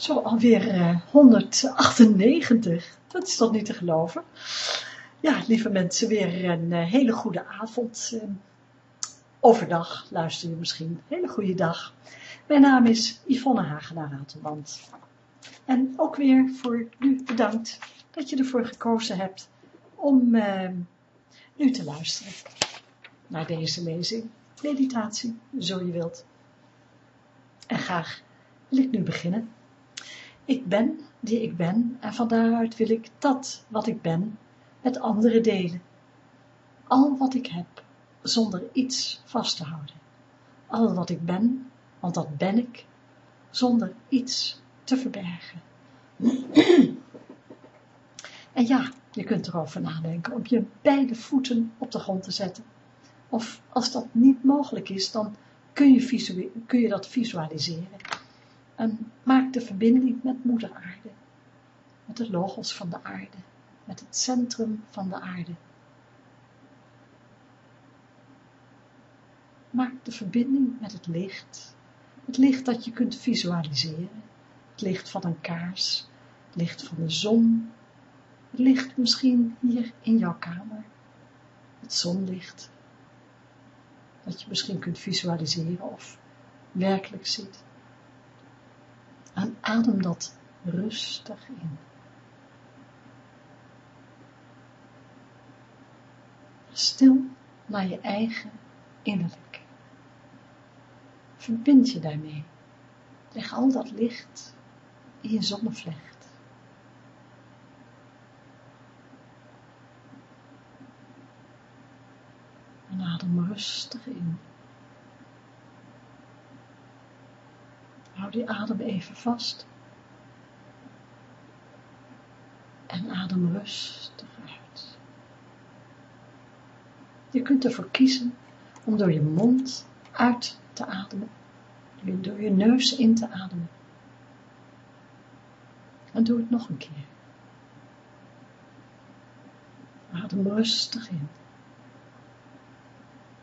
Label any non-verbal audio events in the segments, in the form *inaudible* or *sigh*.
Zo alweer uh, 198, dat is toch niet te geloven. Ja, lieve mensen, weer een uh, hele goede avond. Uh, overdag luister je misschien. Hele goede dag. Mijn naam is Yvonne Hagenaar Ratelband. En ook weer voor nu bedankt dat je ervoor gekozen hebt om ehm, nu te luisteren naar deze lezing, meditatie, zo je wilt. En graag wil ik nu beginnen. Ik ben die ik ben en van daaruit wil ik dat wat ik ben met anderen delen. Al wat ik heb, zonder iets vast te houden. Al wat ik ben, want dat ben ik, zonder iets te verbergen. *clears throat* en ja, je kunt erover nadenken om je beide voeten op de grond te zetten. Of als dat niet mogelijk is, dan kun je, kun je dat visualiseren. En maak de verbinding met moeder aarde. Met de logos van de aarde. Met het centrum van de aarde. Maak de verbinding met het licht. Het licht dat je kunt visualiseren. Het licht van een kaars. Het licht van de zon. Het licht misschien hier in jouw kamer. Het zonlicht. Dat je misschien kunt visualiseren of werkelijk ziet. En adem dat rustig in. Stil naar je eigen innerlijk. Verbind je daarmee. Leg al dat licht in je zonnevlecht. En adem rustig in. Hou die adem even vast. En adem rustig uit. Je kunt ervoor kiezen om door je mond uit te ademen, door je neus in te ademen. En doe het nog een keer. Adem rustig in.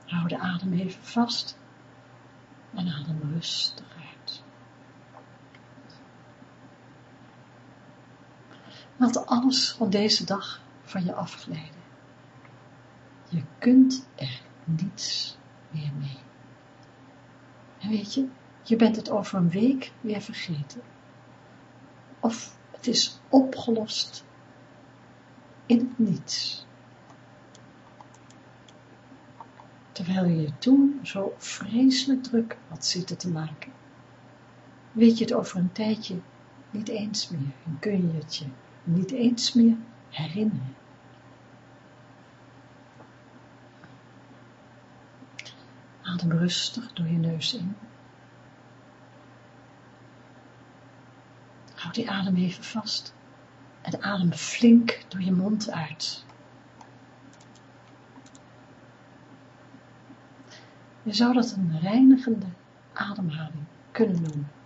Hou de adem even vast en adem rustig uit. Laat alles van deze dag van je afglijden. Je kunt er niets meer mee. En weet je, je bent het over een week weer vergeten. Of het is opgelost in het niets. Terwijl je je toen zo vreselijk druk had zitten te maken. Weet je het over een tijdje niet eens meer en kun je het je niet eens meer herinneren. Adem rustig door je neus in. Houd die adem even vast en adem flink door je mond uit. Je zou dat een reinigende ademhaling kunnen noemen.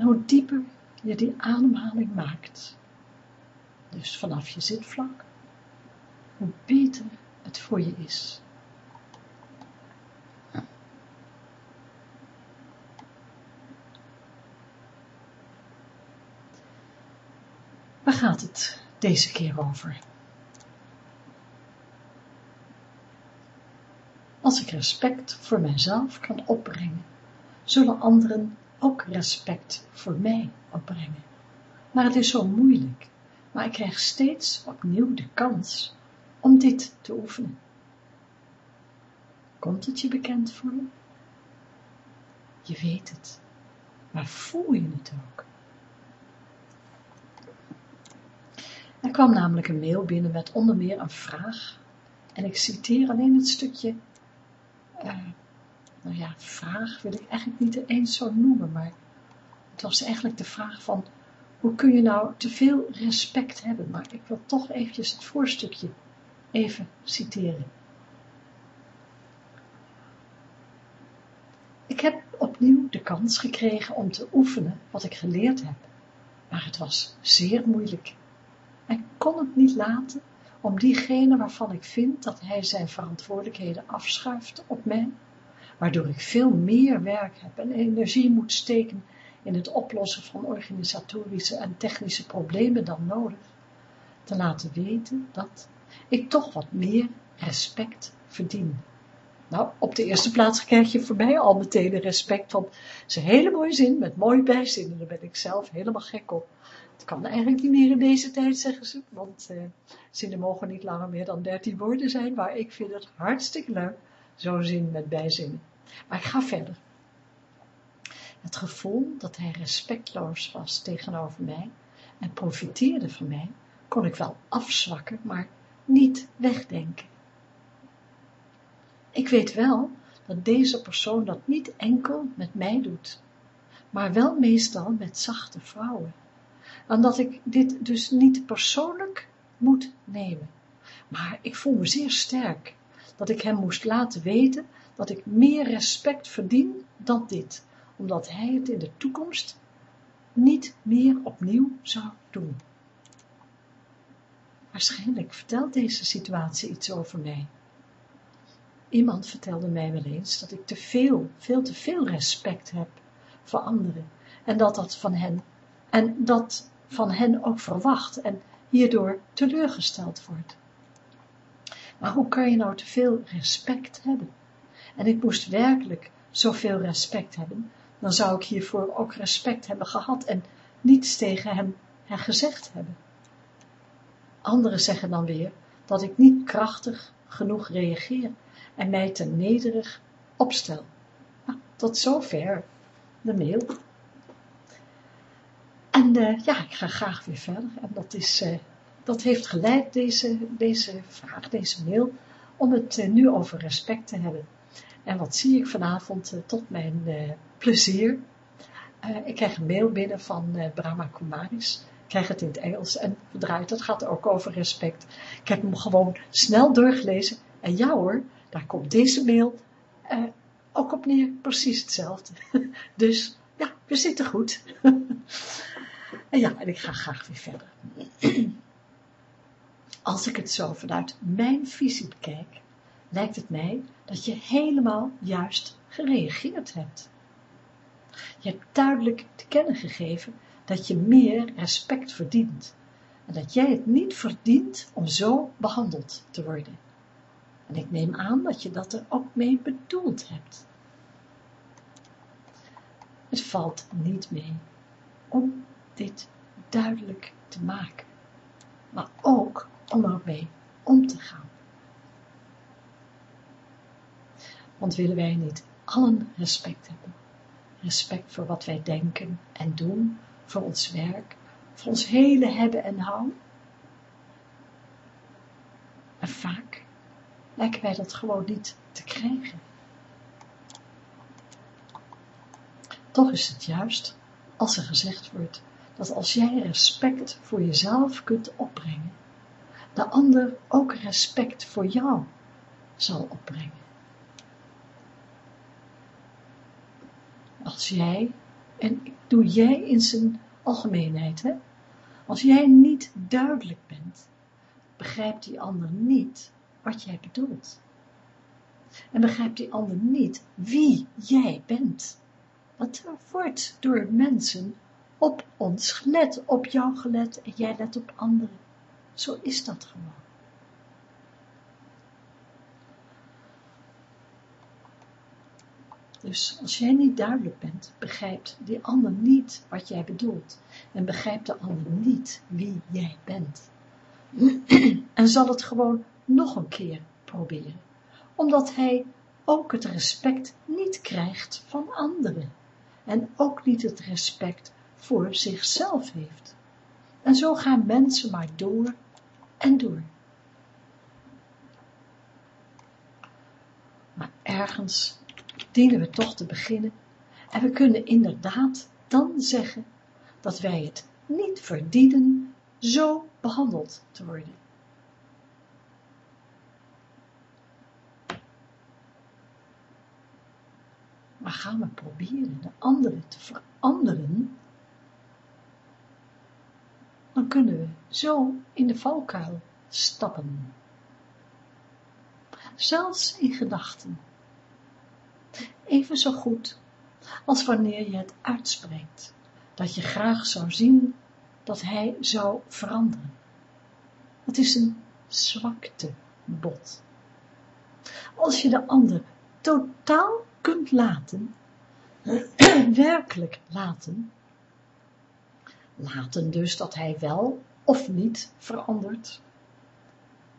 En hoe dieper je die ademhaling maakt, dus vanaf je zitvlak, hoe beter het voor je is. Waar gaat het deze keer over? Als ik respect voor mijzelf kan opbrengen, zullen anderen ook respect voor mij opbrengen. Maar het is zo moeilijk, maar ik krijg steeds opnieuw de kans om dit te oefenen. Komt het je bekend voor? Je weet het, maar voel je het ook? Er kwam namelijk een mail binnen met onder meer een vraag en ik citeer alleen het stukje uh, nou ja, vraag wil ik eigenlijk niet eens zo noemen, maar het was eigenlijk de vraag van, hoe kun je nou te veel respect hebben? Maar ik wil toch eventjes het voorstukje even citeren. Ik heb opnieuw de kans gekregen om te oefenen wat ik geleerd heb, maar het was zeer moeilijk. Ik kon het niet laten om diegene waarvan ik vind dat hij zijn verantwoordelijkheden afschuift op mij, waardoor ik veel meer werk heb en energie moet steken in het oplossen van organisatorische en technische problemen dan nodig, te laten weten dat ik toch wat meer respect verdien. Nou, op de eerste plaats krijg je voor mij al meteen de respect, want het is een hele mooie zin met mooie bijzinnen, daar ben ik zelf helemaal gek op. Het kan eigenlijk niet meer in deze tijd, zeggen ze, want eh, zinnen mogen niet langer meer dan 13 woorden zijn, maar ik vind het hartstikke leuk, zo'n zin met bijzinnen. Maar ik ga verder. Het gevoel dat hij respectloos was tegenover mij en profiteerde van mij, kon ik wel afzwakken, maar niet wegdenken. Ik weet wel dat deze persoon dat niet enkel met mij doet, maar wel meestal met zachte vrouwen. En dat ik dit dus niet persoonlijk moet nemen. Maar ik voel me zeer sterk dat ik hem moest laten weten dat ik meer respect verdien dan dit, omdat hij het in de toekomst niet meer opnieuw zou doen. Waarschijnlijk vertelt deze situatie iets over mij. Iemand vertelde mij wel eens dat ik te veel, veel te veel respect heb voor anderen en dat dat van hen, en dat van hen ook verwacht en hierdoor teleurgesteld wordt. Maar hoe kan je nou te veel respect hebben? En ik moest werkelijk zoveel respect hebben, dan zou ik hiervoor ook respect hebben gehad en niets tegen hem gezegd hebben. Anderen zeggen dan weer dat ik niet krachtig genoeg reageer en mij te nederig opstel. Nou, tot zover de mail. En uh, ja, ik ga graag weer verder. En dat, is, uh, dat heeft geleid, deze, deze vraag, deze mail, om het uh, nu over respect te hebben. En wat zie ik vanavond tot mijn plezier? ik krijg een mail binnen van Brahma Kumaris. Ik krijg het in het Engels en verdraaid. Dat gaat ook over respect. Ik heb hem gewoon snel doorgelezen. En ja hoor, daar komt deze mail ook op neer, precies hetzelfde. *laughs* dus ja, we zitten goed. *laughs* en ja, en ik ga graag weer verder. *clears throat* Als ik het zo vanuit mijn visie bekijk, lijkt het mij dat je helemaal juist gereageerd hebt. Je hebt duidelijk te kennen gegeven dat je meer respect verdient en dat jij het niet verdient om zo behandeld te worden. En ik neem aan dat je dat er ook mee bedoeld hebt. Het valt niet mee om dit duidelijk te maken, maar ook om ermee om te gaan. Want willen wij niet allen respect hebben? Respect voor wat wij denken en doen, voor ons werk, voor ons hele hebben en houden? En vaak lijken wij dat gewoon niet te krijgen. Toch is het juist als er gezegd wordt dat als jij respect voor jezelf kunt opbrengen, de ander ook respect voor jou zal opbrengen. Als jij, en ik doe jij in zijn algemeenheid, hè, als jij niet duidelijk bent, begrijpt die ander niet wat jij bedoelt. En begrijpt die ander niet wie jij bent. Want er wordt door mensen op ons gelet, op jou gelet en jij let op anderen. Zo is dat gewoon. Dus als jij niet duidelijk bent, begrijpt die ander niet wat jij bedoelt. En begrijpt de ander niet wie jij bent. *clears throat* En zal het gewoon nog een keer proberen, omdat hij ook het respect niet krijgt van anderen en ook niet het respect voor zichzelf heeft. En zo gaan mensen maar door en door. Maar ergens dienen we toch te beginnen en we kunnen inderdaad dan zeggen dat wij het niet verdienen zo behandeld te worden. maar gaan we proberen de anderen te veranderen, dan kunnen we zo in de valkuil stappen. Zelfs in gedachten. Even zo goed als wanneer je het uitspreekt, dat je graag zou zien dat hij zou veranderen. Het is een zwaktebod. Als je de ander totaal kunt laten, *clears throat* werkelijk laten, laten dus dat hij wel of niet verandert,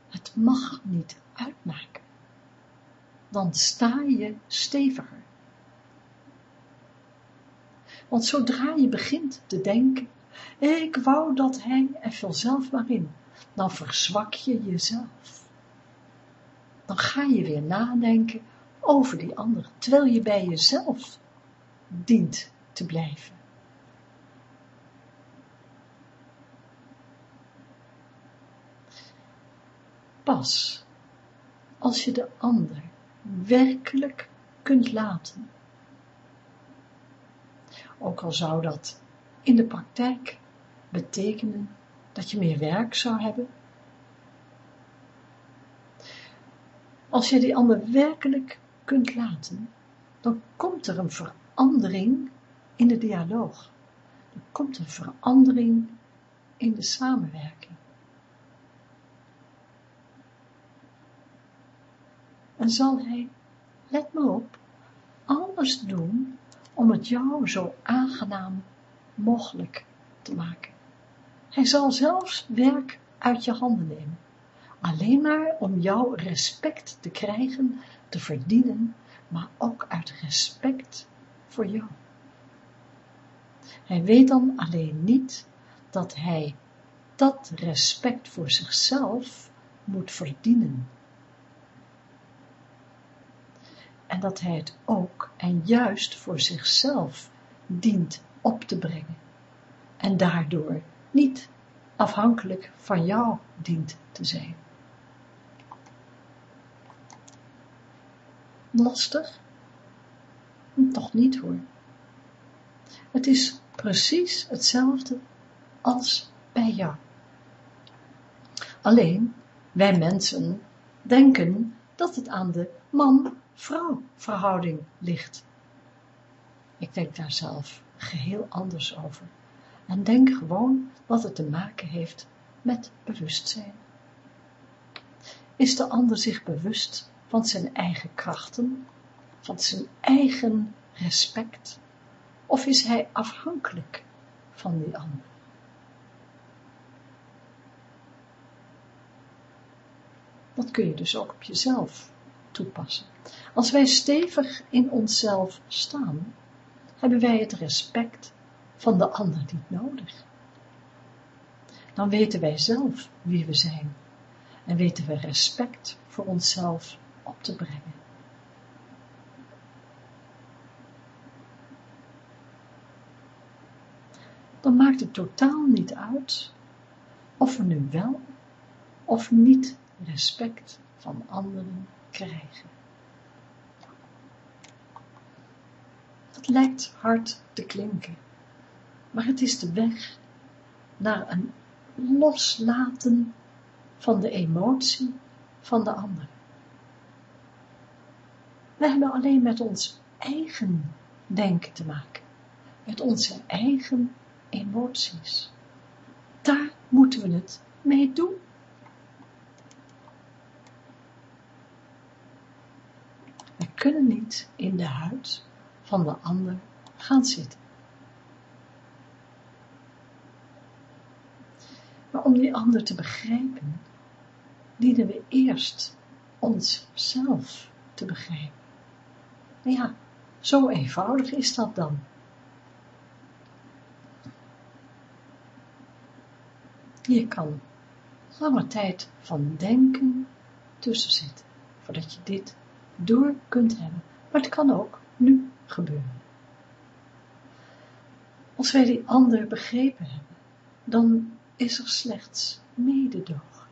het mag niet uitmaken. Dan sta je steviger. Want zodra je begint te denken, ik wou dat hij, en vul zelf maar in, dan verzwak je jezelf. Dan ga je weer nadenken over die ander, terwijl je bij jezelf dient te blijven. Pas als je de ander werkelijk kunt laten, ook al zou dat in de praktijk betekenen dat je meer werk zou hebben. Als je die ander werkelijk kunt laten, dan komt er een verandering in de dialoog. Er komt een verandering in de samenwerking. En zal hij, let me op, alles doen om het jou zo aangenaam mogelijk te maken. Hij zal zelfs werk uit je handen nemen, alleen maar om jouw respect te krijgen, te verdienen, maar ook uit respect voor jou. Hij weet dan alleen niet dat hij dat respect voor zichzelf moet verdienen. En dat hij het ook en juist voor zichzelf dient op te brengen. En daardoor niet afhankelijk van jou dient te zijn. Lastig? Toch niet hoor. Het is precies hetzelfde als bij jou. Alleen, wij mensen denken dat het aan de man-vrouw verhouding ligt. Ik denk daar zelf geheel anders over en denk gewoon wat het te maken heeft met bewustzijn. Is de ander zich bewust van zijn eigen krachten, van zijn eigen respect, of is hij afhankelijk van die ander? Dat kun je dus ook op jezelf toepassen. Als wij stevig in onszelf staan, hebben wij het respect van de ander niet nodig. Dan weten wij zelf wie we zijn en weten we respect voor onszelf op te brengen. Dan maakt het totaal niet uit of we nu wel of niet respect van anderen krijgen. Dat lijkt hard te klinken, maar het is de weg naar een loslaten van de emotie van de ander. We hebben alleen met ons eigen denken te maken, met onze eigen emoties. Daar moeten we het mee doen. We kunnen niet in de huid van de ander gaan zitten. Maar om die ander te begrijpen, dienen we eerst onszelf te begrijpen. Nou ja, zo eenvoudig is dat dan. Je kan lange tijd van denken tussen zitten, voordat je dit door kunt hebben. Maar het kan ook nu gebeuren. Als wij die ander begrepen hebben, dan is er slechts mededogen.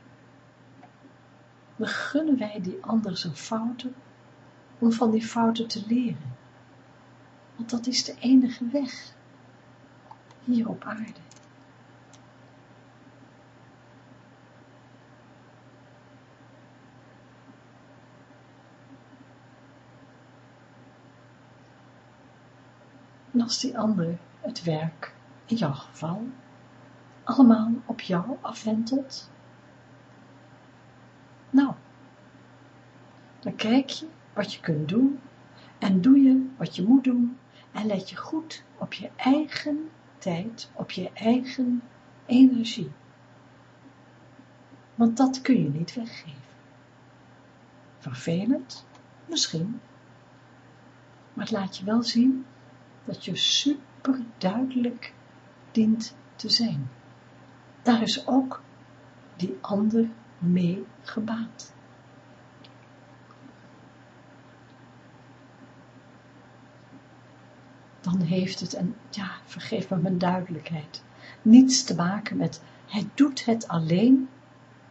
We gunnen wij die ander zijn fouten, om van die fouten te leren. Want dat is de enige weg hier op aarde. En als die ander het werk, in jouw geval, allemaal op jou afwentelt, nou, dan kijk je wat je kunt doen en doe je wat je moet doen en let je goed op je eigen tijd, op je eigen energie. Want dat kun je niet weggeven. Vervelend? Misschien. Maar het laat je wel zien dat je super duidelijk dient te zijn. Daar is ook die ander mee gebaat. Dan heeft het, en ja, vergeef me mijn duidelijkheid, niets te maken met, hij doet het alleen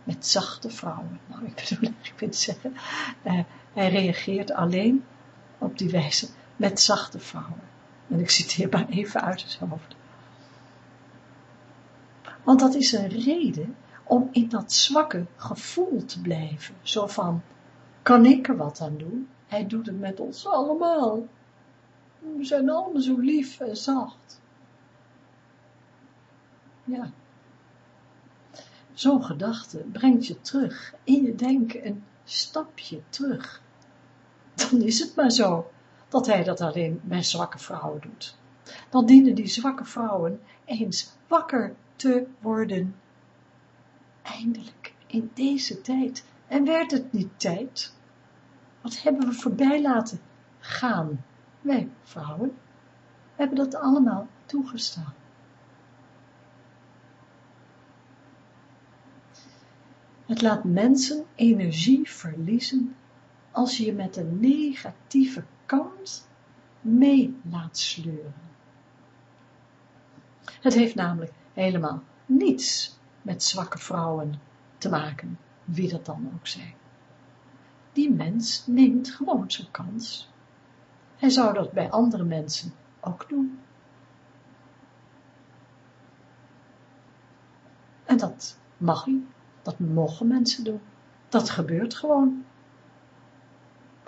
met zachte vrouwen. Nou, ik bedoel, *laughs* ik wil zeggen, uh, hij reageert alleen op die wijze met zachte vrouwen. En ik citeer maar even uit het hoofd. Want dat is een reden om in dat zwakke gevoel te blijven. Zo van, kan ik er wat aan doen? Hij doet het met ons allemaal. We zijn allemaal zo lief en zacht. Ja. Zo'n gedachte brengt je terug in je denken een stapje terug. Dan is het maar zo dat hij dat alleen bij zwakke vrouwen doet. Dan dienen die zwakke vrouwen eens wakker te worden. Eindelijk, in deze tijd. En werd het niet tijd? Wat hebben we voorbij laten gaan? Wij vrouwen hebben dat allemaal toegestaan. Het laat mensen energie verliezen als je je met een negatieve kant mee laat sleuren. Het heeft namelijk helemaal niets met zwakke vrouwen te maken, wie dat dan ook zijn. Die mens neemt gewoon zijn kans. Hij zou dat bij andere mensen ook doen. En dat mag hij, dat mogen mensen doen. Dat gebeurt gewoon.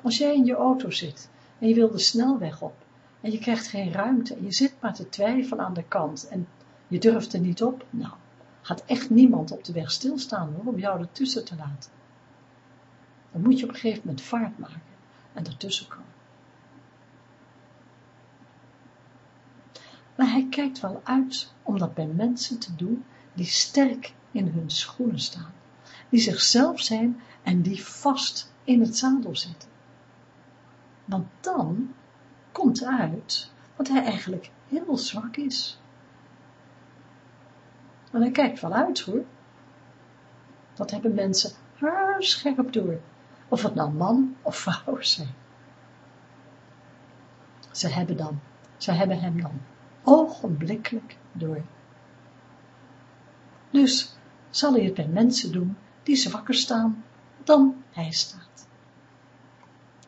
Als jij in je auto zit en je wil de snelweg op en je krijgt geen ruimte en je zit maar te twijfelen aan de kant en je durft er niet op, nou, gaat echt niemand op de weg stilstaan hoor, om jou ertussen te laten. Dan moet je op een gegeven moment vaart maken en ertussen komen. Maar hij kijkt wel uit om dat bij mensen te doen die sterk in hun schoenen staan, die zichzelf zijn en die vast in het zadel zitten. Want dan komt uit dat hij eigenlijk heel zwak is. En hij kijkt wel uit hoor. Dat hebben mensen haarscherp door. Of het nou man of vrouw zijn. Ze hebben dan, ze hebben hem dan ogenblikkelijk door. Dus zal hij het bij mensen doen die zwakker staan dan hij staat.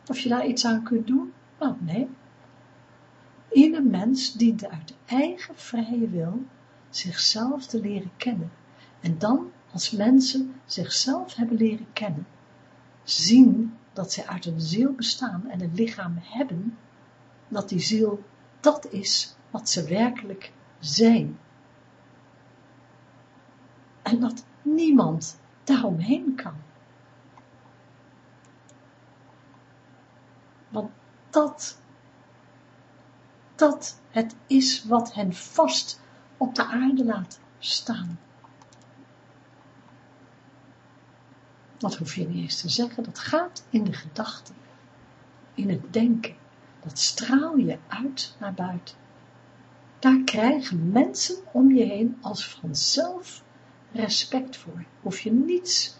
Of je daar iets aan kunt doen? Nou, nee. Ieder mens dient uit eigen vrije wil zichzelf te leren kennen. En dan, als mensen zichzelf hebben leren kennen, zien dat zij uit een ziel bestaan en een lichaam hebben, dat die ziel dat is wat ze werkelijk zijn. En dat niemand daaromheen kan. Want dat, dat het is wat hen vast op de aarde laat staan. Dat hoef je niet eens te zeggen, dat gaat in de gedachten, in het denken. Dat straal je uit naar buiten. Daar krijgen mensen om je heen als vanzelf respect voor. Hoef je niets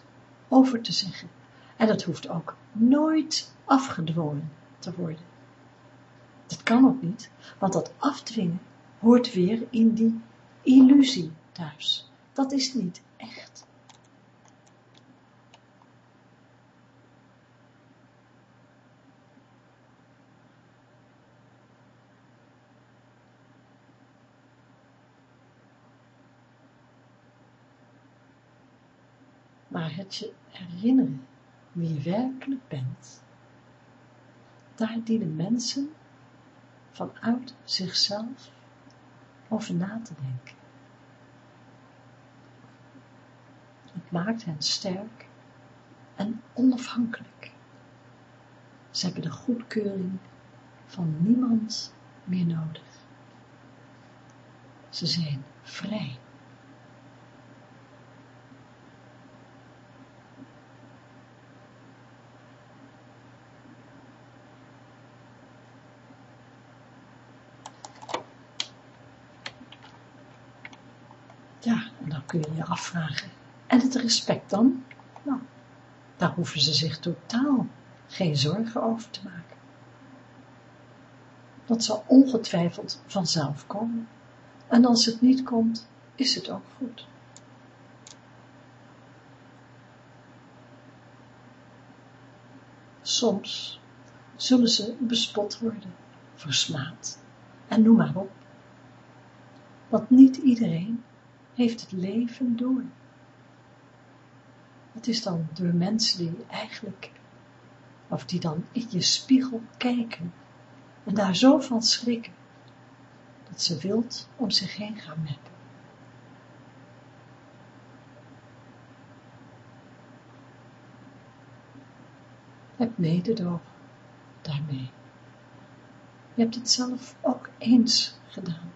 over te zeggen. En dat hoeft ook nooit afgedwongen te worden. Dat kan ook niet, want dat afdwingen hoort weer in die illusie thuis. Dat is niet echt. Maar het je herinneren wie je werkelijk bent, daar dienen mensen vanuit zichzelf over na te denken. Het maakt hen sterk en onafhankelijk. Ze hebben de goedkeuring van niemand meer nodig. Ze zijn vrij. Ja, en dan kun je je afvragen. En het respect dan? Nou, daar hoeven ze zich totaal geen zorgen over te maken. Dat zal ongetwijfeld vanzelf komen. En als het niet komt, is het ook goed. Soms zullen ze bespot worden, versmaad en noem maar op. Want niet iedereen heeft het leven door. Het is dan door mensen die eigenlijk, of die dan in je spiegel kijken en daar zo van schrikken, dat ze wild om zich heen gaan meppen. Heb mededogen daarmee. Je hebt het zelf ook eens gedaan.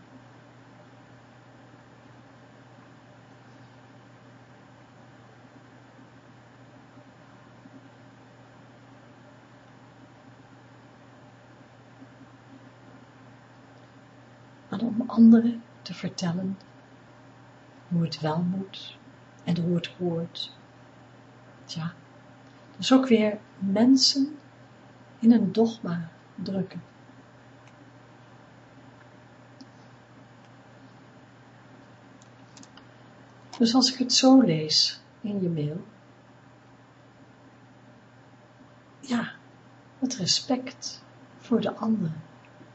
om anderen te vertellen hoe het wel moet en hoe het hoort. Tja, dus ook weer mensen in een dogma drukken. Dus als ik het zo lees in je mail, ja, het respect voor de ander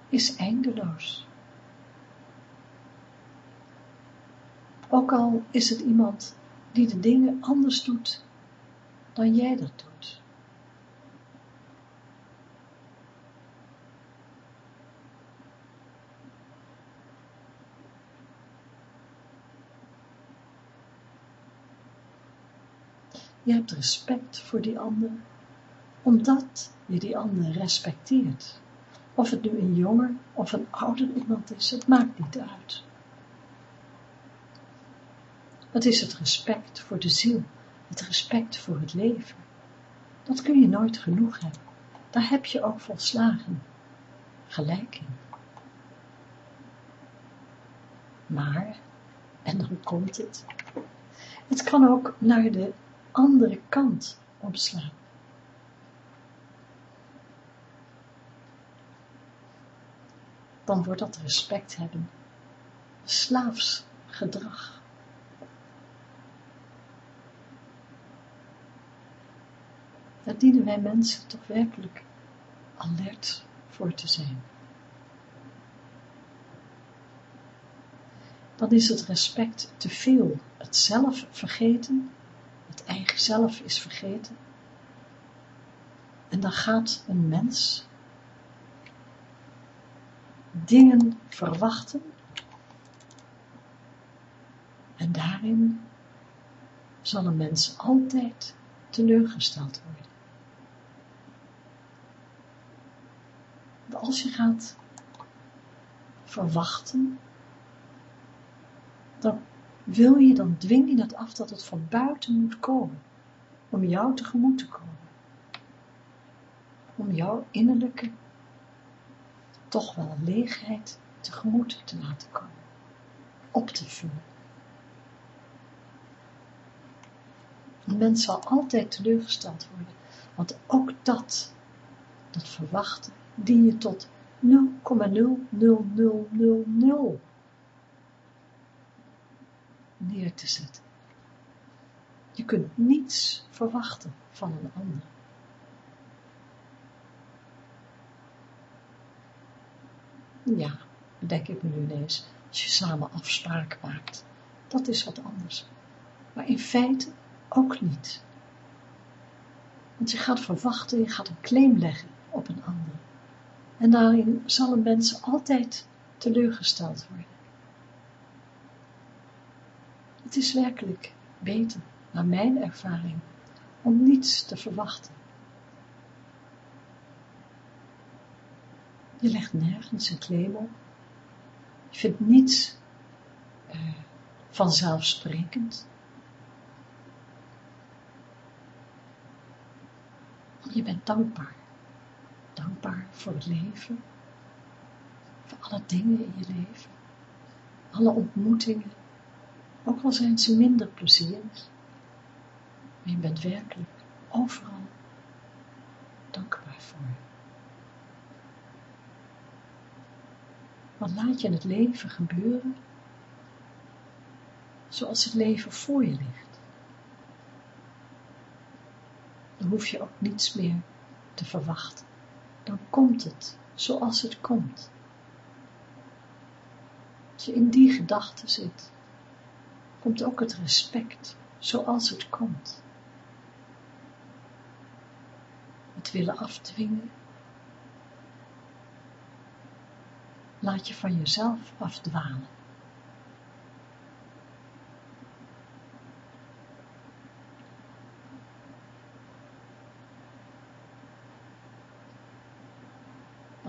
is eindeloos. Ook al is het iemand die de dingen anders doet dan jij dat doet. Je hebt respect voor die ander, omdat je die ander respecteert. Of het nu een jonger of een ouder iemand is, het maakt niet uit. Het is het respect voor de ziel, het respect voor het leven. Dat kun je nooit genoeg hebben. Daar heb je ook volslagen gelijk in. Maar, en dan komt het, het kan ook naar de andere kant omslaan. Dan wordt dat respect hebben slaafs gedrag. Daar dienen wij mensen toch werkelijk alert voor te zijn. Dan is het respect te veel, het zelf vergeten, het eigen zelf is vergeten. En dan gaat een mens dingen verwachten en daarin zal een mens altijd teleurgesteld worden. Als je gaat verwachten, dan wil je, dan dwing je dat af dat het van buiten moet komen, om jou tegemoet te komen. Om jouw innerlijke, toch wel leegheid tegemoet te laten komen, op te vullen. Een mens zal altijd teleurgesteld worden, want ook dat, dat verwachten, dien je tot 0,00000 neer te zetten. Je kunt niets verwachten van een ander. Ja, bedenk ik me nu ineens, als je samen afspraken maakt, dat is wat anders. Maar in feite ook niet. Want je gaat verwachten, je gaat een claim leggen op een ander. En daarin zal een mens altijd teleurgesteld worden. Het is werkelijk beter, naar mijn ervaring, om niets te verwachten. Je legt nergens een claim op. Je vindt niets uh, vanzelfsprekend. Je bent dankbaar. Voor het leven. Voor alle dingen in je leven. Alle ontmoetingen. Ook al zijn ze minder plezierig. Maar je bent werkelijk overal dankbaar voor. Want laat je het leven gebeuren zoals het leven voor je ligt. Dan hoef je ook niets meer te verwachten. Dan komt het zoals het komt. Als je in die gedachte zit, komt ook het respect zoals het komt. Het willen afdwingen laat je van jezelf afdwalen.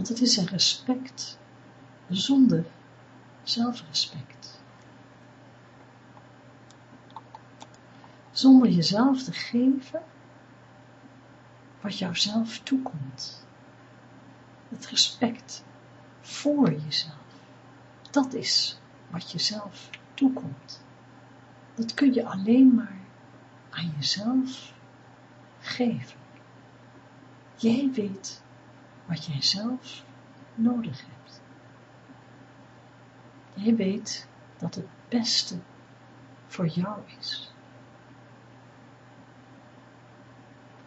Want het is een respect zonder zelfrespect. Zonder jezelf te geven wat jouzelf toekomt. Het respect voor jezelf. Dat is wat jezelf toekomt. Dat kun je alleen maar aan jezelf geven. Jij weet wat jij zelf nodig hebt. Jij weet dat het beste voor jou is.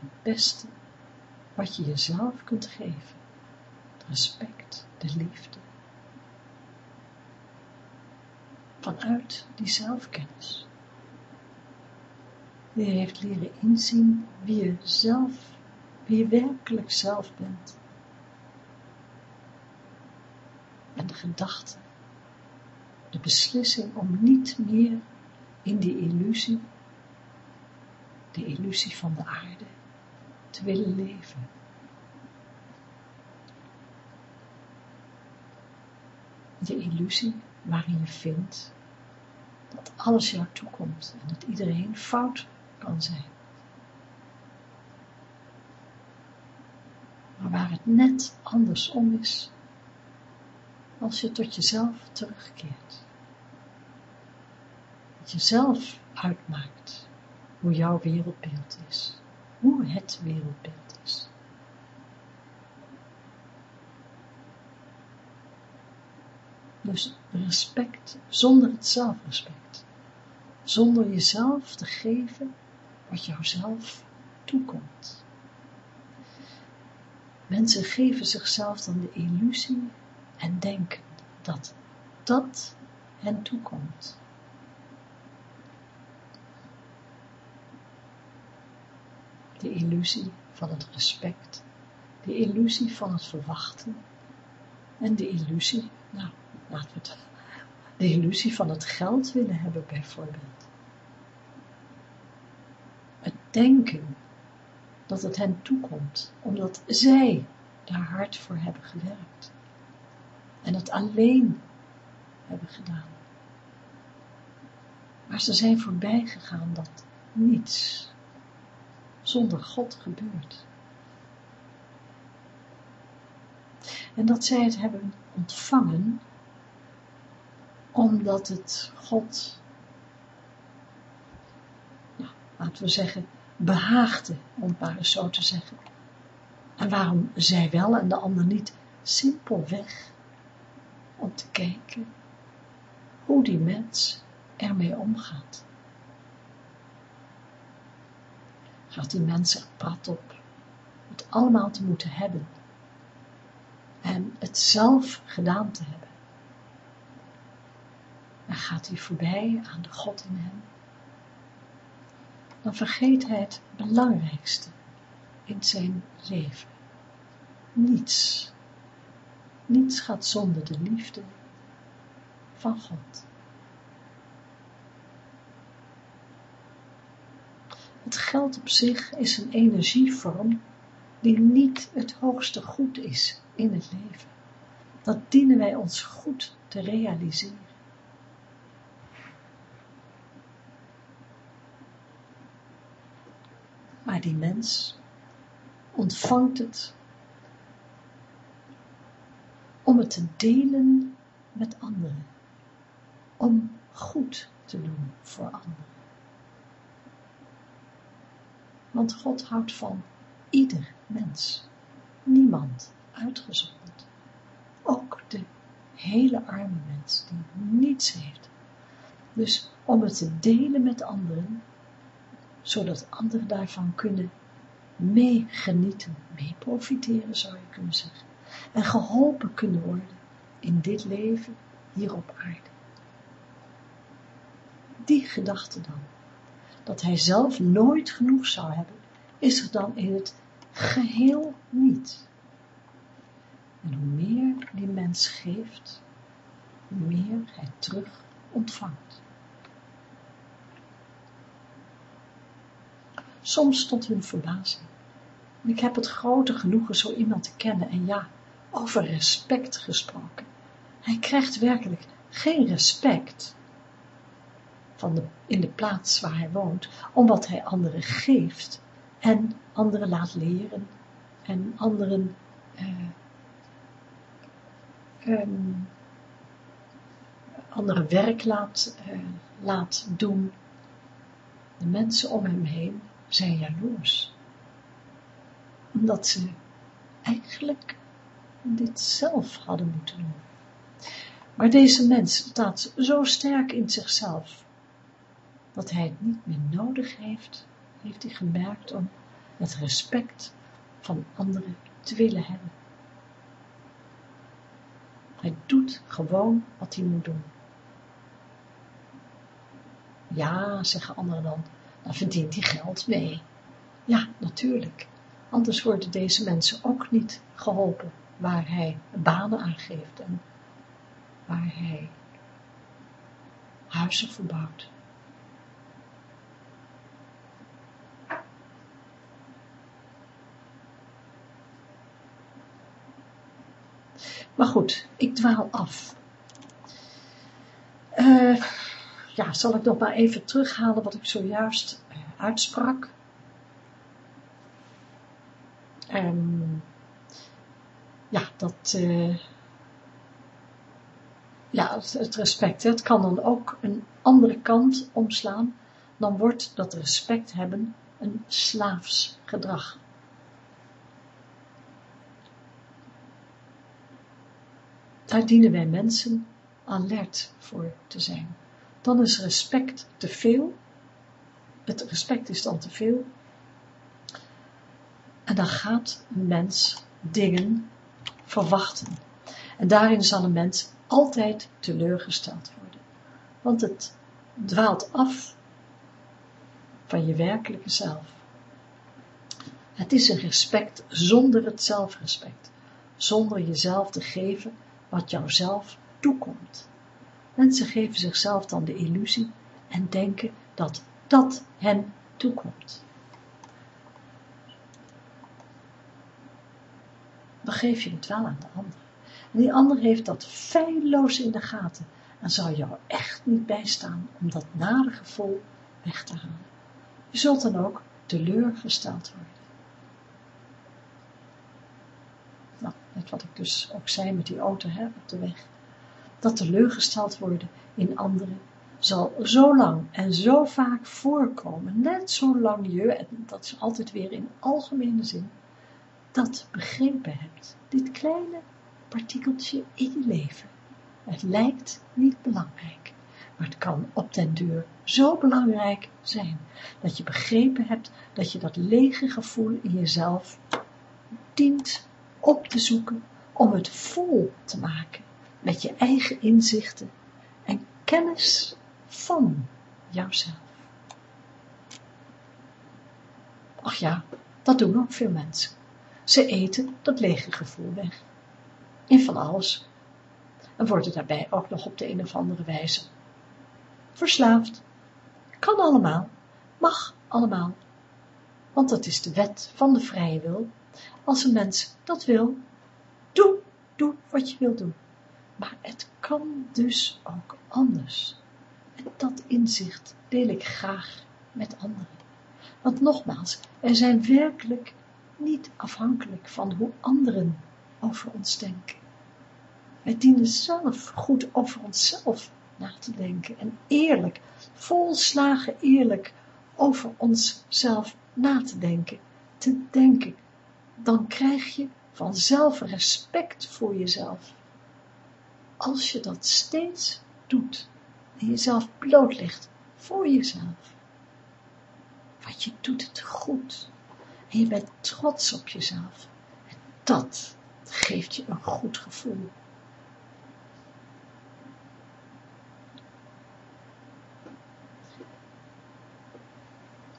Het beste wat je jezelf kunt geven. Respect, de liefde. Vanuit die zelfkennis. Die heeft leren inzien wie je zelf, wie je werkelijk zelf bent. En de gedachte, de beslissing om niet meer in die illusie, de illusie van de aarde, te willen leven. De illusie waarin je vindt dat alles jou toekomt en dat iedereen fout kan zijn. Maar waar het net andersom is, als je tot jezelf terugkeert. Dat je zelf uitmaakt hoe jouw wereldbeeld is, hoe het wereldbeeld is. Dus respect zonder het zelfrespect. Zonder jezelf te geven wat jouzelf toekomt. Mensen geven zichzelf dan de illusie en denken dat dat hen toekomt. De illusie van het respect, de illusie van het verwachten en de illusie, nou, laten we het, de illusie van het geld willen hebben bijvoorbeeld. Het denken dat het hen toekomt, omdat zij daar hard voor hebben gewerkt en het alleen hebben gedaan. Maar ze zijn voorbij gegaan dat niets zonder God gebeurt. En dat zij het hebben ontvangen omdat het God, nou, laten we zeggen, behaagde, om het maar eens zo te zeggen. En waarom zij wel en de ander niet, simpelweg om te kijken hoe die mens ermee omgaat. Gaat die mens er prat op het allemaal te moeten hebben en het zelf gedaan te hebben? Dan gaat hij voorbij aan de God in hem. Dan vergeet hij het belangrijkste in zijn leven. Niets Niets gaat zonder de liefde van God. Het geld op zich is een energievorm die niet het hoogste goed is in het leven. Dat dienen wij ons goed te realiseren. Maar die mens ontvangt het om het te delen met anderen, om goed te doen voor anderen. Want God houdt van ieder mens, niemand uitgezonderd. Ook de hele arme mens die niets heeft. Dus om het te delen met anderen, zodat anderen daarvan kunnen meegenieten, mee profiteren zou je kunnen zeggen. En geholpen kunnen worden in dit leven hier op aarde. Die gedachte dan, dat hij zelf nooit genoeg zou hebben, is er dan in het geheel niet. En hoe meer die mens geeft, hoe meer hij terug ontvangt. Soms tot hun verbazing. Ik heb het grote genoegen zo iemand te kennen en ja, over respect gesproken. Hij krijgt werkelijk geen respect van de, in de plaats waar hij woont, omdat hij anderen geeft en anderen laat leren en anderen uh, andere werk laat, uh, laat doen. De mensen om hem heen zijn jaloers. Omdat ze eigenlijk dit zelf hadden moeten doen. Maar deze mens staat zo sterk in zichzelf, dat hij het niet meer nodig heeft, heeft hij gemerkt om het respect van anderen te willen hebben. Hij doet gewoon wat hij moet doen. Ja, zeggen anderen dan, dan verdient hij geld mee. Ja, natuurlijk. Anders worden deze mensen ook niet geholpen waar hij banen aan geeft en waar hij huizen verbouwt. Maar goed, ik dwaal af. Uh, ja, zal ik nog maar even terughalen wat ik zojuist uh, uitsprak. Um, dat, uh, ja, het, respect, het kan dan ook een andere kant omslaan, dan wordt dat respect hebben een slaafs gedrag. Daar dienen wij mensen alert voor te zijn. Dan is respect te veel. Het respect is dan te veel. En dan gaat een mens dingen verwachten. En daarin zal een mens altijd teleurgesteld worden. Want het dwaalt af van je werkelijke zelf. Het is een respect zonder het zelfrespect, zonder jezelf te geven wat jouzelf toekomt. Mensen geven zichzelf dan de illusie en denken dat dat hen toekomt. Dan geef je het wel aan de ander. En die ander heeft dat feilloos in de gaten en zal jou echt niet bijstaan om dat nare gevoel weg te halen. Je zult dan ook teleurgesteld worden. net wat ik dus ook zei met die auto hè, op de weg, dat teleurgesteld worden in anderen zal zo lang en zo vaak voorkomen, net zolang je, en dat is altijd weer in algemene zin, dat begrepen hebt, dit kleine partikeltje in je leven. Het lijkt niet belangrijk, maar het kan op den duur zo belangrijk zijn, dat je begrepen hebt dat je dat lege gevoel in jezelf dient op te zoeken om het vol te maken met je eigen inzichten en kennis van jouzelf. Ach ja, dat doen ook veel mensen. Ze eten dat lege gevoel weg. in van alles en worden daarbij ook nog op de een of andere wijze verslaafd. Kan allemaal, mag allemaal, want dat is de wet van de vrije wil. Als een mens dat wil, doe, doe wat je wil doen. Maar het kan dus ook anders. En dat inzicht deel ik graag met anderen. Want nogmaals, wij zijn werkelijk niet afhankelijk van hoe anderen over ons denken. Wij dienen zelf goed over onszelf na te denken en eerlijk, volslagen eerlijk over onszelf na te denken, te denken. Dan krijg je vanzelf respect voor jezelf. Als je dat steeds doet en jezelf blootlegt voor jezelf. Want je doet het goed en je bent trots op jezelf. En dat geeft je een goed gevoel.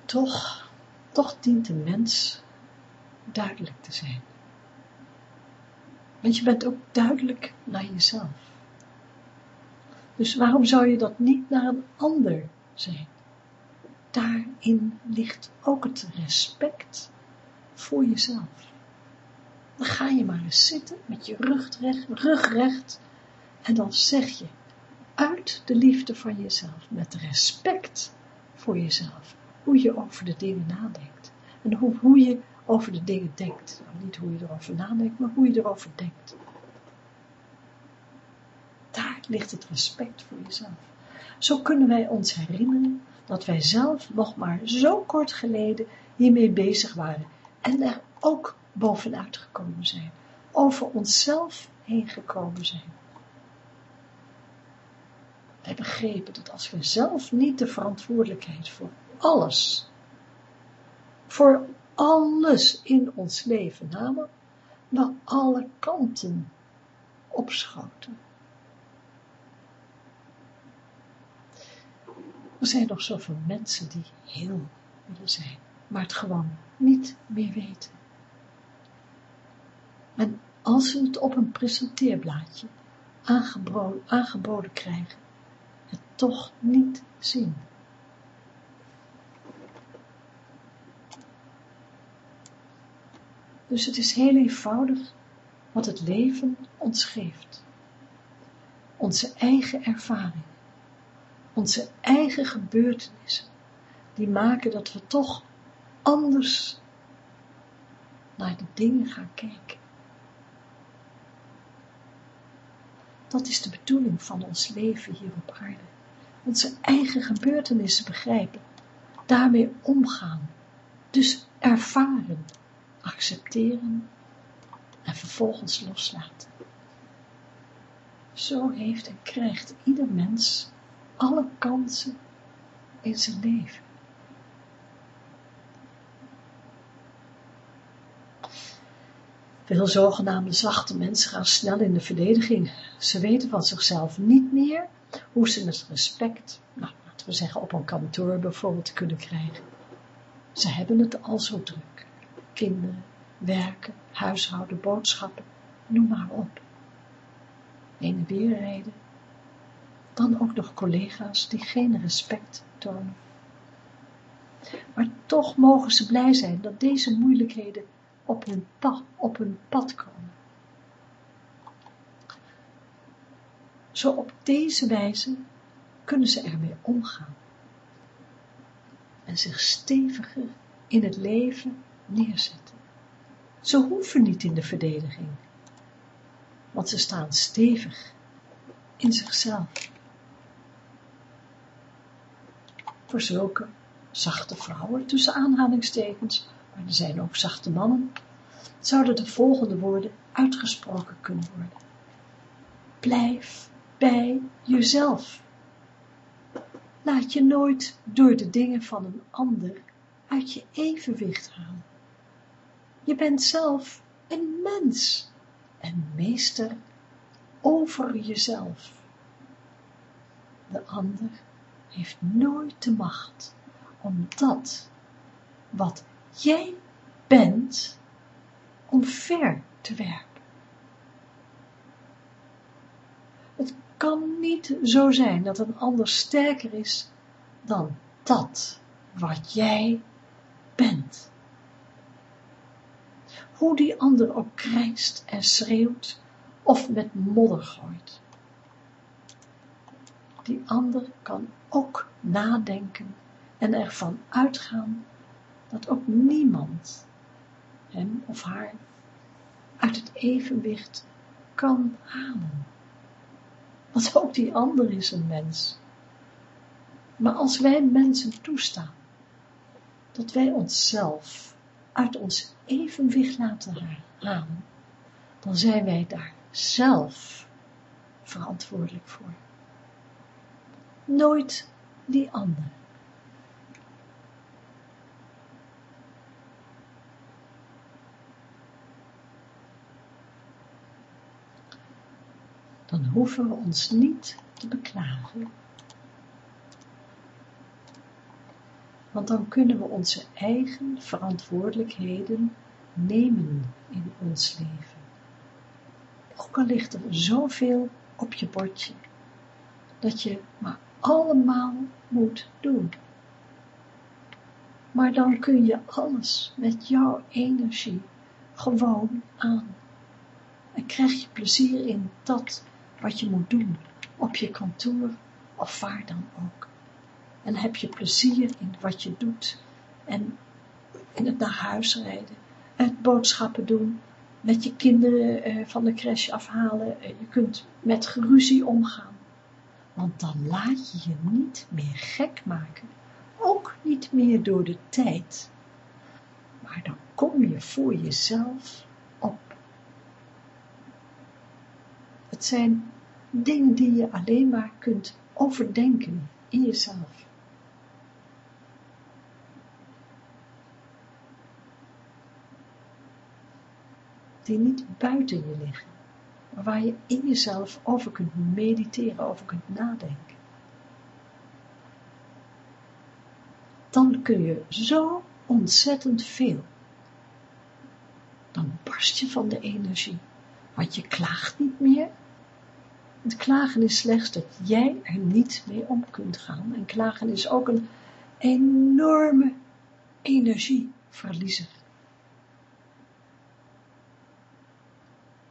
Toch, toch dient de mens duidelijk te zijn. Want je bent ook duidelijk naar jezelf. Dus waarom zou je dat niet naar een ander zijn? Daarin ligt ook het respect voor jezelf. Dan ga je maar eens zitten met je rug recht, rug recht en dan zeg je uit de liefde van jezelf, met respect voor jezelf, hoe je over de dingen nadenkt. En hoe, hoe je over de dingen denkt. Nou, niet hoe je erover nadenkt, maar hoe je erover denkt. Daar ligt het respect voor jezelf. Zo kunnen wij ons herinneren dat wij zelf nog maar zo kort geleden hiermee bezig waren en er ook bovenuit gekomen zijn, over onszelf heen gekomen zijn. Wij begrepen dat als we zelf niet de verantwoordelijkheid voor alles, voor alles in ons leven namen, naar alle kanten opschoten. Er zijn nog zoveel mensen die heel willen zijn, maar het gewoon niet meer weten. En als ze het op een presenteerblaadje aangeboden, aangeboden krijgen, het toch niet zien. Dus het is heel eenvoudig wat het leven ons geeft. Onze eigen ervaring, onze eigen gebeurtenissen, die maken dat we toch anders naar de dingen gaan kijken. Dat is de bedoeling van ons leven hier op aarde. Onze eigen gebeurtenissen begrijpen, daarmee omgaan, dus ervaren, accepteren en vervolgens loslaten. Zo heeft en krijgt ieder mens alle kansen in zijn leven. Veel zogenaamde zachte mensen gaan snel in de verdediging. Ze weten van zichzelf niet meer hoe ze het respect, nou, laten we zeggen op een kantoor bijvoorbeeld, kunnen krijgen. Ze hebben het al zo druk. Kinderen, werken, huishouden, boodschappen, noem maar op. En weer rijden. Dan ook nog collega's die geen respect tonen. Maar toch mogen ze blij zijn dat deze moeilijkheden op hun, pad, op pad komen. Zo op deze wijze kunnen ze ermee omgaan en zich steviger in het leven neerzetten. Ze hoeven niet in de verdediging, want ze staan stevig in zichzelf. Voor zulke zachte vrouwen, tussen aanhalingstekens, maar er zijn ook zachte mannen, zouden de volgende woorden uitgesproken kunnen worden. Blijf bij jezelf. Laat je nooit door de dingen van een ander uit je evenwicht halen. Je bent zelf een mens en meester over jezelf. De ander heeft nooit de macht om dat wat jij bent omver te werpen. kan niet zo zijn dat een ander sterker is dan dat wat jij bent. Hoe die ander ook krijst en schreeuwt of met modder gooit. Die ander kan ook nadenken en ervan uitgaan dat ook niemand hem of haar uit het evenwicht kan halen. Want ook die ander is een mens. Maar als wij mensen toestaan, dat wij onszelf uit ons evenwicht laten halen, dan zijn wij daar zelf verantwoordelijk voor. Nooit die ander. Dan hoeven we ons niet te beklagen. Want dan kunnen we onze eigen verantwoordelijkheden nemen in ons leven. Ook al ligt er zoveel op je bordje, dat je maar allemaal moet doen. Maar dan kun je alles met jouw energie gewoon aan. En krijg je plezier in dat wat je moet doen, op je kantoor of waar dan ook. En heb je plezier in wat je doet en in het naar huis rijden, het boodschappen doen, met je kinderen eh, van de crash afhalen, eh, je kunt met geruzie omgaan. Want dan laat je je niet meer gek maken, ook niet meer door de tijd. Maar dan kom je voor jezelf Het zijn dingen die je alleen maar kunt overdenken in jezelf. Die niet buiten je liggen, maar waar je in jezelf over kunt mediteren, over kunt nadenken. Dan kun je zo ontzettend veel. Dan barst je van de energie, want je klaagt niet meer, klagen is slechts dat jij er niet mee om kunt gaan. En klagen is ook een enorme energieverliezer.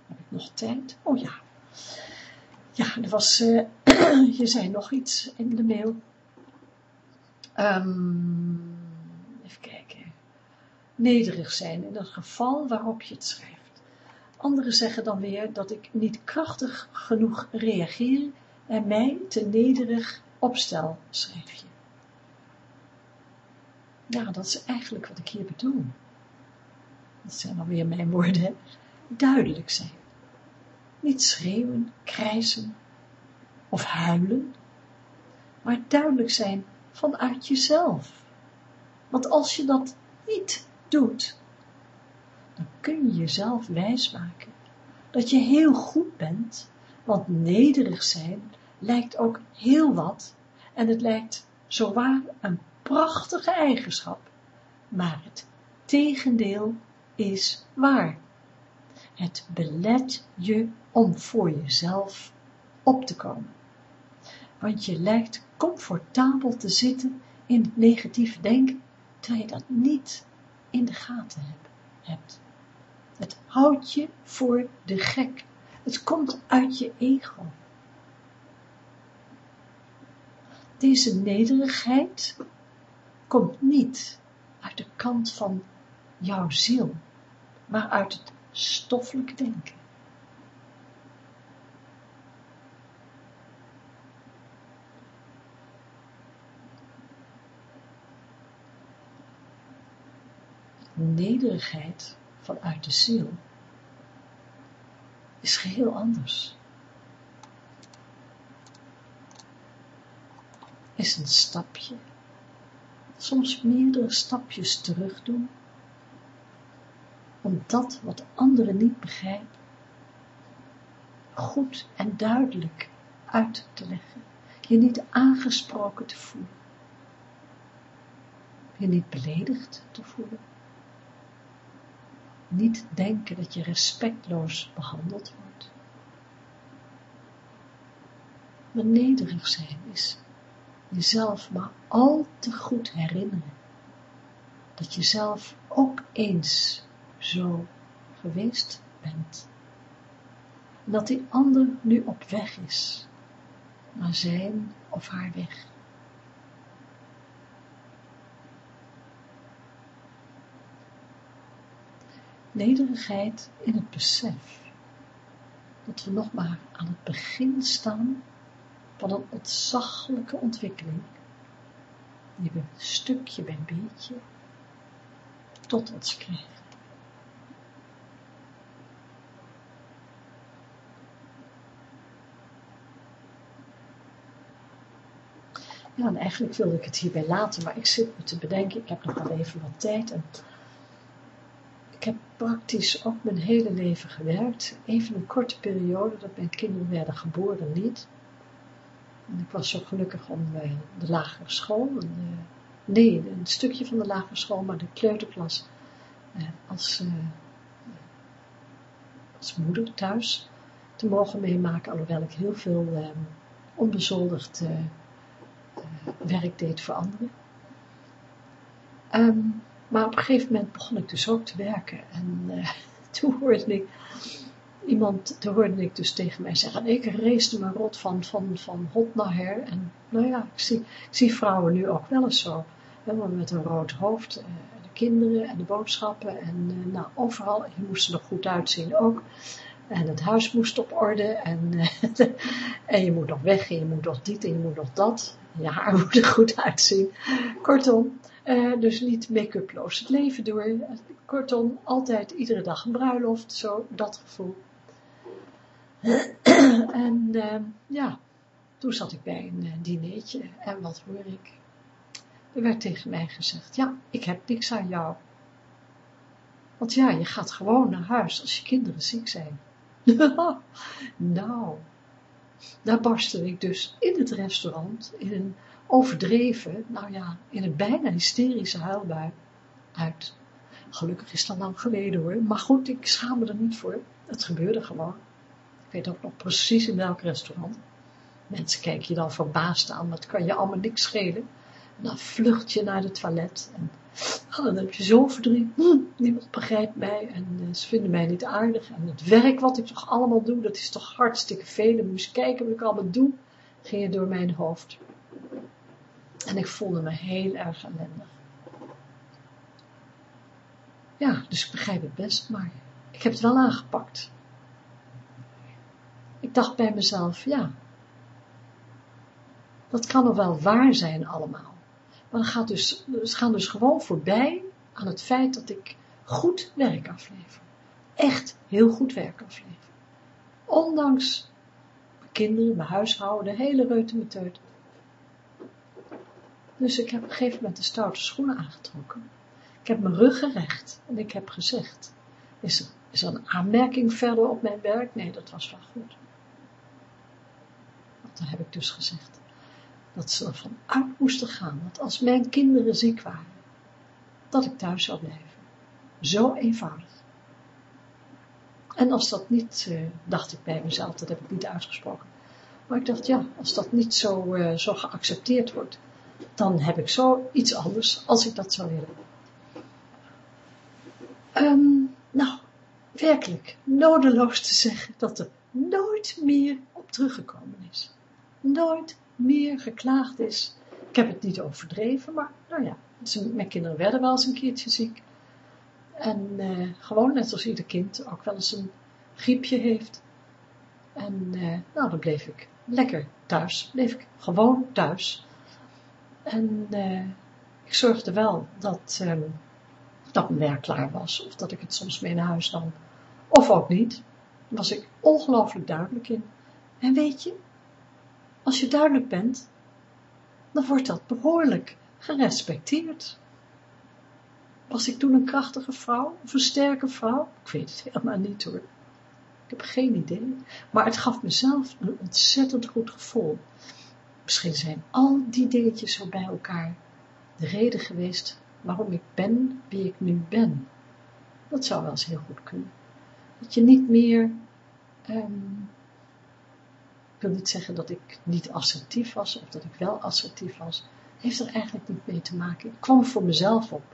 Heb ik nog tijd? Oh ja. Ja, er was, uh, *clears throat* je zei nog iets in de mail. Um, even kijken. Nederig zijn in het geval waarop je het schrijft. Anderen zeggen dan weer dat ik niet krachtig genoeg reageer en mij te nederig opstel, schrijf je. Ja, dat is eigenlijk wat ik hier bedoel. Dat zijn alweer mijn woorden. Duidelijk zijn. Niet schreeuwen, krijsen of huilen, maar duidelijk zijn vanuit jezelf. Want als je dat niet doet, dan kun je jezelf wijsmaken dat je heel goed bent, want nederig zijn lijkt ook heel wat en het lijkt zowaar een prachtige eigenschap, maar het tegendeel is waar. Het belet je om voor jezelf op te komen. Want je lijkt comfortabel te zitten in het negatieve denken, terwijl je dat niet in de gaten hebt. Het houdt je voor de gek. Het komt uit je ego. Deze nederigheid komt niet uit de kant van jouw ziel, maar uit het stoffelijk denken. Nederigheid vanuit de ziel, is geheel anders. Is een stapje, soms meerdere stapjes terug doen, om dat wat anderen niet begrijpen, goed en duidelijk uit te leggen, je niet aangesproken te voelen, je niet beledigd te voelen niet denken dat je respectloos behandeld wordt. Maar nederig zijn is jezelf maar al te goed herinneren. Dat je zelf ook eens zo geweest bent. En dat die ander nu op weg is, naar zijn of haar weg. Nederigheid in het besef dat we nog maar aan het begin staan van een ontzaglijke ontwikkeling, die we stukje bij beetje tot ons krijgen. Ja, en eigenlijk wilde ik het hierbij laten, maar ik zit me te bedenken, ik heb nog wel even wat tijd en heb praktisch ook mijn hele leven gewerkt, even een korte periode dat mijn kinderen werden geboren niet. En ik was zo gelukkig om de lagere school, uh, nee, een stukje van de lagere school, maar de kleuterklas, uh, als, als moeder thuis te mogen meemaken, alhoewel ik heel veel onbezoldigd werk deed voor anderen. Um, maar op een gegeven moment begon ik dus ook te werken. En uh, *laughs* toen hoorde ik iemand, toen hoorde ik dus tegen mij zeggen, ik race me rot van, van, van hot naar her. En nou ja, ik zie, ik zie vrouwen nu ook wel eens zo, helemaal met een rood hoofd, uh, de kinderen en de boodschappen. En uh, nou overal, je moest er nog goed uitzien ook. En het huis moest op orde. En, *laughs* en je moet nog weg en je moet nog dit en je moet nog dat. Je *laughs* haar moet er goed uitzien. Kortom, uh, dus niet make-uploos het leven door. Kortom, altijd iedere dag een bruiloft, zo, dat gevoel. *clears throat* en uh, ja, toen zat ik bij een uh, dinertje en wat hoor ik? Er werd tegen mij gezegd, ja, ik heb niks aan jou. Want ja, je gaat gewoon naar huis als je kinderen ziek zijn. *laughs* nou, daar barstte ik dus in het restaurant, in een overdreven, nou ja, in een bijna hysterische huilbui uit. Gelukkig is dat lang geleden hoor, maar goed, ik schaam me er niet voor. Het gebeurde gewoon. Ik weet ook nog precies in welk restaurant. Mensen kijken je dan verbaasd aan, het kan je allemaal niks schelen. En dan vlucht je naar het toilet en oh, dan heb je zo verdriet. Hm, niemand begrijpt mij en uh, ze vinden mij niet aardig. En het werk wat ik toch allemaal doe, dat is toch hartstikke veel. En moest kijken wat ik allemaal doe, ging je door mijn hoofd. En ik voelde me heel erg ellendig. Ja, dus ik begrijp het best, maar ik heb het wel aangepakt. Ik dacht bij mezelf, ja, dat kan nog wel waar zijn allemaal. Maar dan gaat dus, ze gaan dus gewoon voorbij aan het feit dat ik goed werk aflever. Echt heel goed werk aflever. Ondanks mijn kinderen, mijn huishouden, de hele reutemeteut. Dus ik heb op een gegeven moment de stoute schoenen aangetrokken. Ik heb mijn rug gerecht en ik heb gezegd, is er, is er een aanmerking verder op mijn werk? Nee, dat was wel goed. Want dan heb ik dus gezegd dat ze ervan uit moesten gaan, dat als mijn kinderen ziek waren, dat ik thuis zou blijven. Zo eenvoudig. En als dat niet, uh, dacht ik bij mezelf, dat heb ik niet uitgesproken, maar ik dacht, ja, als dat niet zo, uh, zo geaccepteerd wordt, dan heb ik zo iets anders als ik dat zou willen. Um, nou, werkelijk, nodeloos te zeggen dat er nooit meer op teruggekomen is. Nooit meer geklaagd is. Ik heb het niet overdreven, maar nou ja, mijn kinderen werden wel eens een keertje ziek. En uh, gewoon net als ieder kind ook wel eens een griepje heeft. En uh, nou, dan bleef ik lekker thuis. Bleef ik gewoon thuis. En uh, ik zorgde wel dat, um, dat mijn werk klaar was. Of dat ik het soms mee naar huis nam. Of ook niet. Daar was ik ongelooflijk duidelijk in. En weet je, als je duidelijk bent, dan wordt dat behoorlijk gerespecteerd. Was ik toen een krachtige vrouw of een sterke vrouw? Ik weet het helemaal niet hoor. Ik heb geen idee. Maar het gaf mezelf een ontzettend goed gevoel. Misschien zijn al die dingetjes zo bij elkaar de reden geweest waarom ik ben wie ik nu ben. Dat zou wel eens heel goed kunnen. Dat je niet meer um, Ik wil niet zeggen dat ik niet assertief was, of dat ik wel assertief was. Heeft er eigenlijk niet mee te maken. Ik kwam voor mezelf op.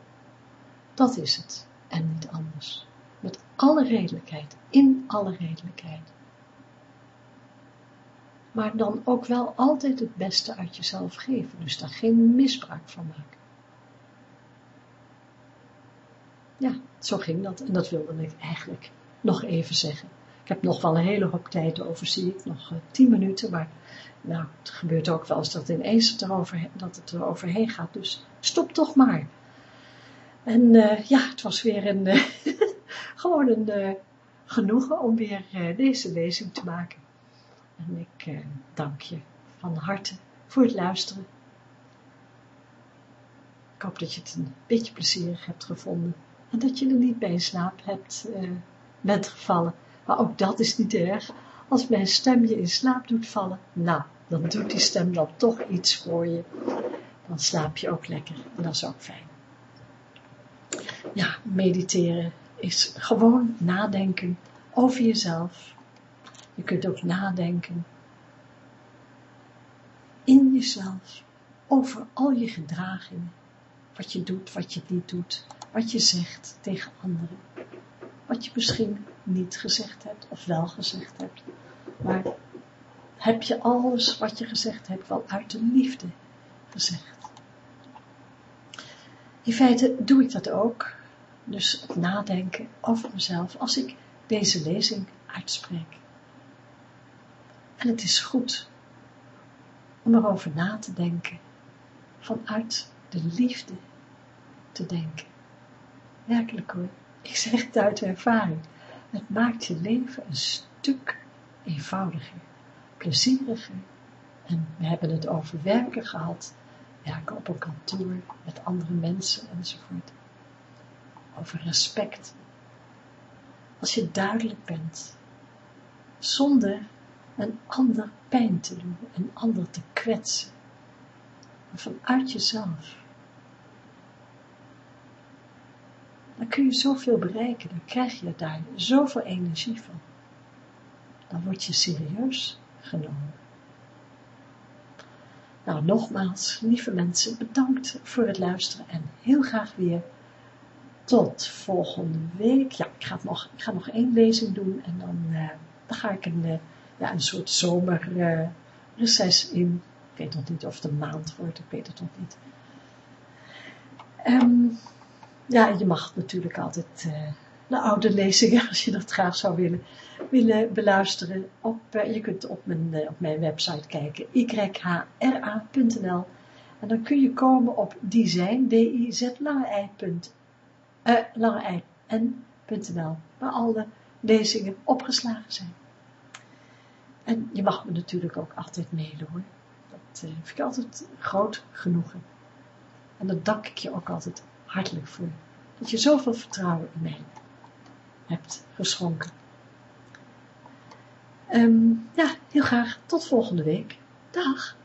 Dat is het. En niet anders. Met alle redelijkheid. In alle redelijkheid. Maar dan ook wel altijd het beste uit jezelf geven. Dus daar geen misbruik van maken. Ja, zo ging dat. En dat wilde ik eigenlijk nog even zeggen. Ik heb nog wel een hele hoop tijd over, zie ik, nog uh, tien minuten, maar nou, het gebeurt ook wel eens dat ineens erover, dat het er overheen gaat, dus stop toch maar. En uh, ja, het was weer een, uh, *laughs* gewoon een genoegen om weer deze lezing te maken. En ik dank je van harte voor het luisteren. Ik hoop dat je het een beetje plezierig hebt gevonden en dat je er niet bij in slaap hebt, bent gevallen. Maar ook dat is niet erg. Als mijn stem je in slaap doet vallen, nou, dan doet die stem dan toch iets voor je. Dan slaap je ook lekker en dat is ook fijn. Ja, mediteren is gewoon nadenken over jezelf. Je kunt ook nadenken in jezelf over al je gedragingen. Wat je doet, wat je niet doet, wat je zegt tegen anderen. Wat je misschien niet gezegd hebt of wel gezegd hebt. Maar heb je alles wat je gezegd hebt wel uit de liefde gezegd? In feite doe ik dat ook. Dus het nadenken over mezelf als ik deze lezing uitspreek. En het is goed om erover na te denken, vanuit de liefde te denken. Werkelijk hoor, ik zeg het uit ervaring. Het maakt je leven een stuk eenvoudiger, plezieriger. En we hebben het over werken gehad, werken op een kantoor, met andere mensen enzovoort. Over respect. Als je duidelijk bent, zonder een ander pijn te doen, een ander te kwetsen, vanuit jezelf dan kun je zoveel bereiken, dan krijg je daar zoveel energie van. Dan word je serieus genomen. Nou, nogmaals, lieve mensen, bedankt voor het luisteren en heel graag weer tot volgende week. Ja, ik ga nog, ik ga nog één lezing doen en dan, uh, dan ga ik een, uh, ja, een soort zomerreces uh, in. Ik weet nog niet of het een maand wordt, ik weet het nog niet. Um, ja, je mag natuurlijk altijd uh, de oude lezingen, *laughs* als je dat graag zou willen, willen beluisteren. Op, uh, je kunt op mijn, op mijn website kijken, yhra.nl. En dan kun je komen op design, d-i-z, lange n.nl, waar lezingen opgeslagen zijn. En je mag me natuurlijk ook altijd mailen hoor. Dat vind ik altijd groot genoegen. En dat dank ik je ook altijd hartelijk voor dat je zoveel vertrouwen in mij hebt geschonken. Um, ja, heel graag tot volgende week. Dag!